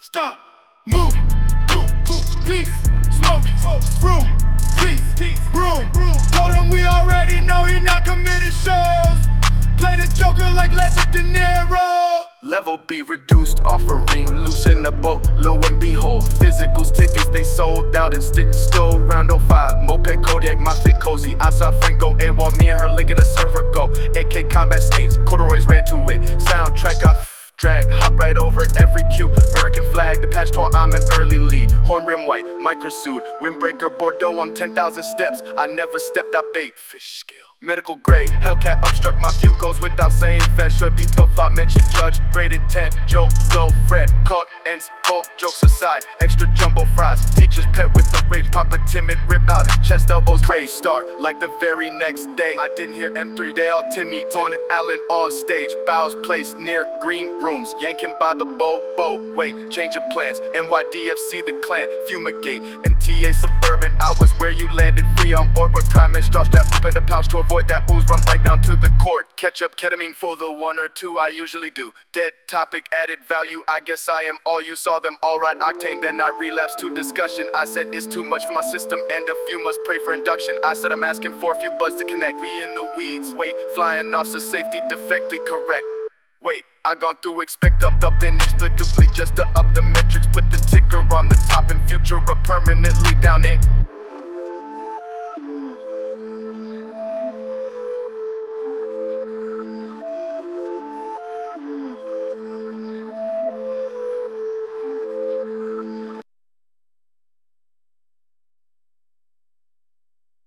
Stop, move, move, move, peace, smoke, room, Level be reduced, offering loosen the boat, lo and behold. Physicals tickets they sold out and stick still round 05. Moped Kodiak, my thick cozy. I saw Franco and while me and her linking a server go. AK combat stains, corduroys ran to it. Soundtrack I drag, hop right over every cue. American flag, the patch tall, I'm an early lead. Horn rim white, micro suit, windbreaker Bordeaux on 10,000 steps. I never stepped out bait, fish scale. Medical grade, Hellcat obstruct my view goes without saying fed should be tough. I mentioned judge, graded 10, joke, slow, Fred, caught, ends, both jokes aside, extra jumbo fries. Teacher's pet with the rage, pop a timid rip out chest, elbows crazy. Start like the very next day. I didn't hear M3 Dale, Timmy, on it, Allen on stage. Bows placed near green rooms, yanking by the bow, bow. Wait, change of plans. NYDFC, the clan, fumigate, and TA Suburban. I was where you landed, free on board with prime and straw strap up in the pouch to avoid that booze. Run right down to the court. Catch up ketamine for the one or two I usually do. Dead topic, added value. I guess I am all you saw them all right. Octane, then I relapsed to discussion. I said it's too much for my system, and a few must pray for induction. I said I'm asking for a few buds to connect. We in the weeds. Wait, flying off so safety defectly correct. Wait, I gone through expect up up inexplicably just to up the metrics. Put the ticker on the top and future permanently down it.